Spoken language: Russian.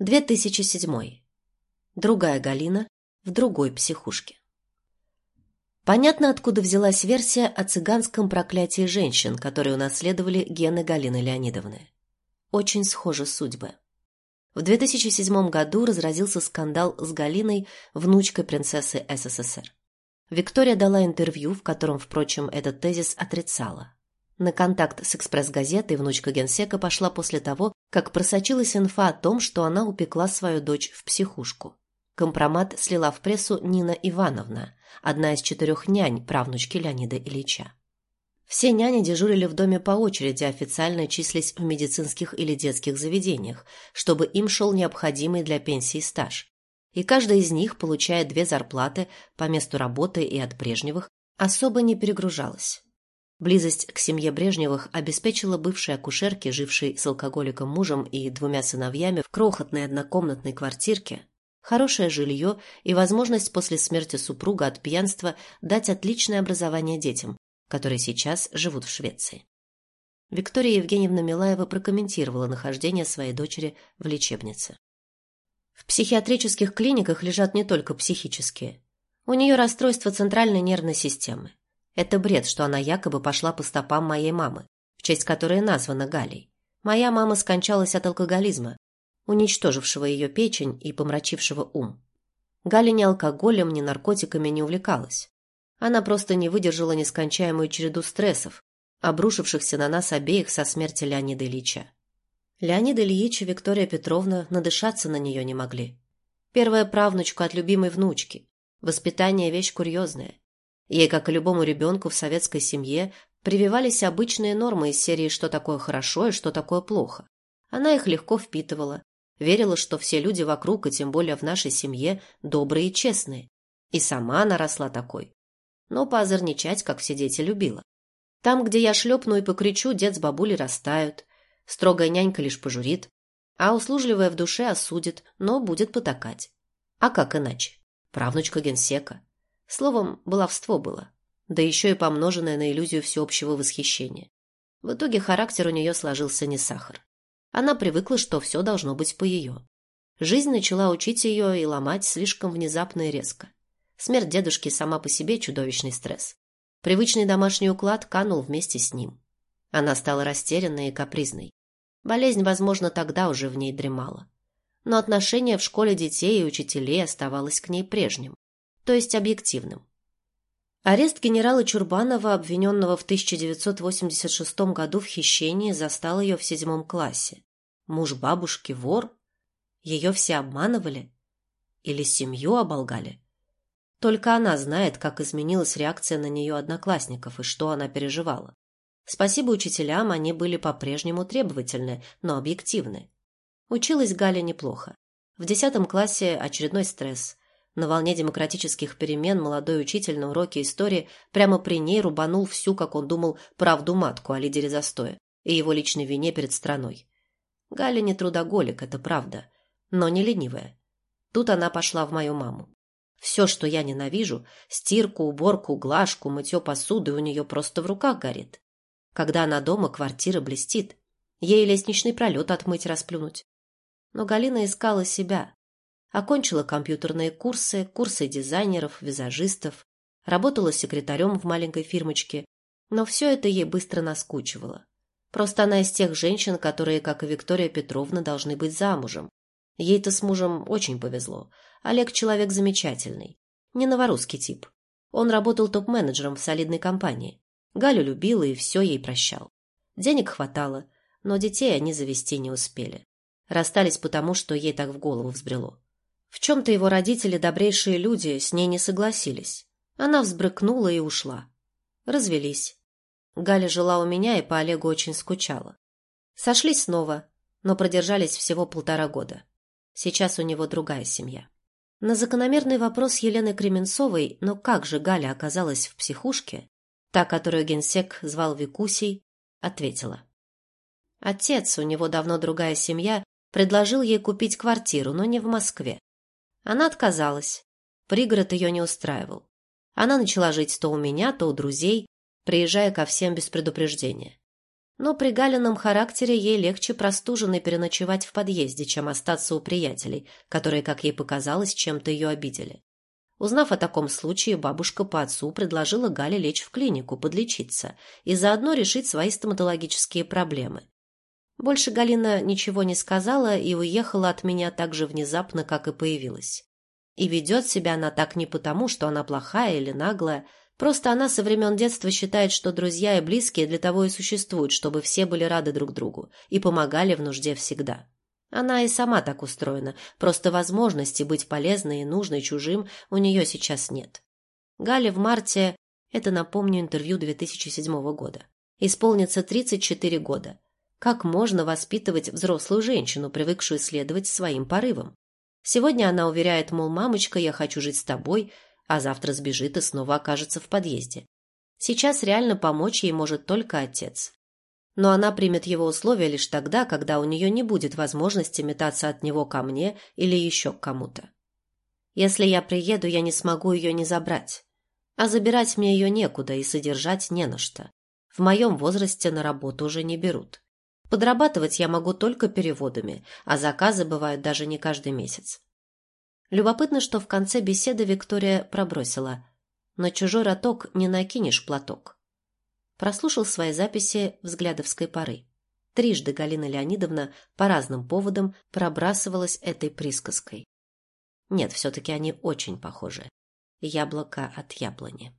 2007. Другая Галина в другой психушке. Понятно, откуда взялась версия о цыганском проклятии женщин, которые унаследовали гены Галины Леонидовны. Очень схожи судьбы. В 2007 году разразился скандал с Галиной, внучкой принцессы СССР. Виктория дала интервью, в котором, впрочем, этот тезис отрицала. На контакт с «Экспресс-газетой» внучка генсека пошла после того, как просочилась инфа о том, что она упекла свою дочь в психушку. Компромат слила в прессу Нина Ивановна, одна из четырех нянь правнучки Леонида Ильича. Все няни дежурили в доме по очереди, официально числись в медицинских или детских заведениях, чтобы им шел необходимый для пенсии стаж. И каждая из них, получая две зарплаты по месту работы и от Брежневых, особо не перегружалась. Близость к семье Брежневых обеспечила бывшей акушерке, жившей с алкоголиком мужем и двумя сыновьями в крохотной однокомнатной квартирке, хорошее жилье и возможность после смерти супруга от пьянства дать отличное образование детям, которые сейчас живут в Швеции. Виктория Евгеньевна Милаева прокомментировала нахождение своей дочери в лечебнице. В психиатрических клиниках лежат не только психические. У нее расстройство центральной нервной системы. Это бред, что она якобы пошла по стопам моей мамы, в честь которой названа Галей. Моя мама скончалась от алкоголизма, уничтожившего ее печень и помрачившего ум. Галя ни алкоголем, ни наркотиками не увлекалась. Она просто не выдержала нескончаемую череду стрессов, обрушившихся на нас обеих со смерти Леонида Ильича. Леонид Ильич и Виктория Петровна надышаться на нее не могли. Первая правнучка от любимой внучки. Воспитание – вещь курьезная. Ей, как и любому ребенку в советской семье, прививались обычные нормы из серии «что такое хорошо» и «что такое плохо». Она их легко впитывала, верила, что все люди вокруг, и тем более в нашей семье, добрые и честные. И сама она росла такой. Но поозорничать, как все дети, любила. Там, где я шлепну и покричу, дед с бабулей растают. Строгая нянька лишь пожурит, а услужливая в душе осудит, но будет потакать. А как иначе? Правнучка генсека. Словом, баловство было. Да еще и помноженное на иллюзию всеобщего восхищения. В итоге характер у нее сложился не сахар. Она привыкла, что все должно быть по ее. Жизнь начала учить ее и ломать слишком внезапно и резко. Смерть дедушки сама по себе чудовищный стресс. Привычный домашний уклад канул вместе с ним. Она стала растерянной и капризной. Болезнь, возможно, тогда уже в ней дремала. Но отношение в школе детей и учителей оставалось к ней прежним то есть объективным. Арест генерала Чурбанова, обвиненного в 1986 году в хищении, застал ее в седьмом классе. Муж бабушки – вор? Ее все обманывали? Или семью оболгали? Только она знает, как изменилась реакция на нее одноклассников и что она переживала. Спасибо учителям, они были по-прежнему требовательны, но объективны. Училась Галя неплохо. В десятом классе очередной стресс – на волне демократических перемен молодой учитель на уроке истории прямо при ней рубанул всю, как он думал, правду матку о лидере застоя и его личной вине перед страной. Галя не трудоголик, это правда, но не ленивая. Тут она пошла в мою маму. Все, что я ненавижу, стирку, уборку, глажку, мытье посуды у нее просто в руках горит. Когда она дома, квартира блестит. Ей лестничный пролет отмыть расплюнуть. Но Галина искала себя, Окончила компьютерные курсы, курсы дизайнеров, визажистов, работала секретарем в маленькой фирмочке, но все это ей быстро наскучивало. Просто она из тех женщин, которые, как и Виктория Петровна, должны быть замужем. Ей-то с мужем очень повезло. Олег человек замечательный. Не новорусский тип. Он работал топ-менеджером в солидной компании. Галю любил и все ей прощал. Денег хватало, но детей они завести не успели. Расстались потому, что ей так в голову взбрело. В чем-то его родители, добрейшие люди, с ней не согласились. Она взбрыкнула и ушла. Развелись. Галя жила у меня и по Олегу очень скучала. Сошлись снова, но продержались всего полтора года. Сейчас у него другая семья. На закономерный вопрос Елены Кременцовой, но как же Галя оказалась в психушке, та, которую генсек звал Викусей, ответила. Отец, у него давно другая семья, предложил ей купить квартиру, но не в Москве, она отказалась. Пригород ее не устраивал. Она начала жить то у меня, то у друзей, приезжая ко всем без предупреждения. Но при Галином характере ей легче простуженной переночевать в подъезде, чем остаться у приятелей, которые, как ей показалось, чем-то ее обидели. Узнав о таком случае, бабушка по отцу предложила Гале лечь в клинику, подлечиться и заодно решить свои стоматологические проблемы. Больше Галина ничего не сказала и уехала от меня так же внезапно, как и появилась. И ведет себя она так не потому, что она плохая или наглая, Просто она со времен детства считает, что друзья и близкие для того и существуют, чтобы все были рады друг другу и помогали в нужде всегда. Она и сама так устроена, просто возможности быть полезной и нужной чужим у нее сейчас нет. Гале в марте, это напомню интервью 2007 года, исполнится 34 года. Как можно воспитывать взрослую женщину, привыкшую следовать своим порывам? Сегодня она уверяет, мол, мамочка, я хочу жить с тобой, а завтра сбежит и снова окажется в подъезде. Сейчас реально помочь ей может только отец. Но она примет его условия лишь тогда, когда у нее не будет возможности метаться от него ко мне или еще к кому-то. Если я приеду, я не смогу ее не забрать. А забирать мне ее некуда и содержать не на что. В моем возрасте на работу уже не берут. Подрабатывать я могу только переводами, а заказы бывают даже не каждый месяц. Любопытно, что в конце беседы Виктория пробросила «На чужой роток не накинешь платок». Прослушал свои записи взглядовской поры. Трижды Галина Леонидовна по разным поводам пробрасывалась этой присказкой. Нет, все-таки они очень похожи. Яблоко от яблони.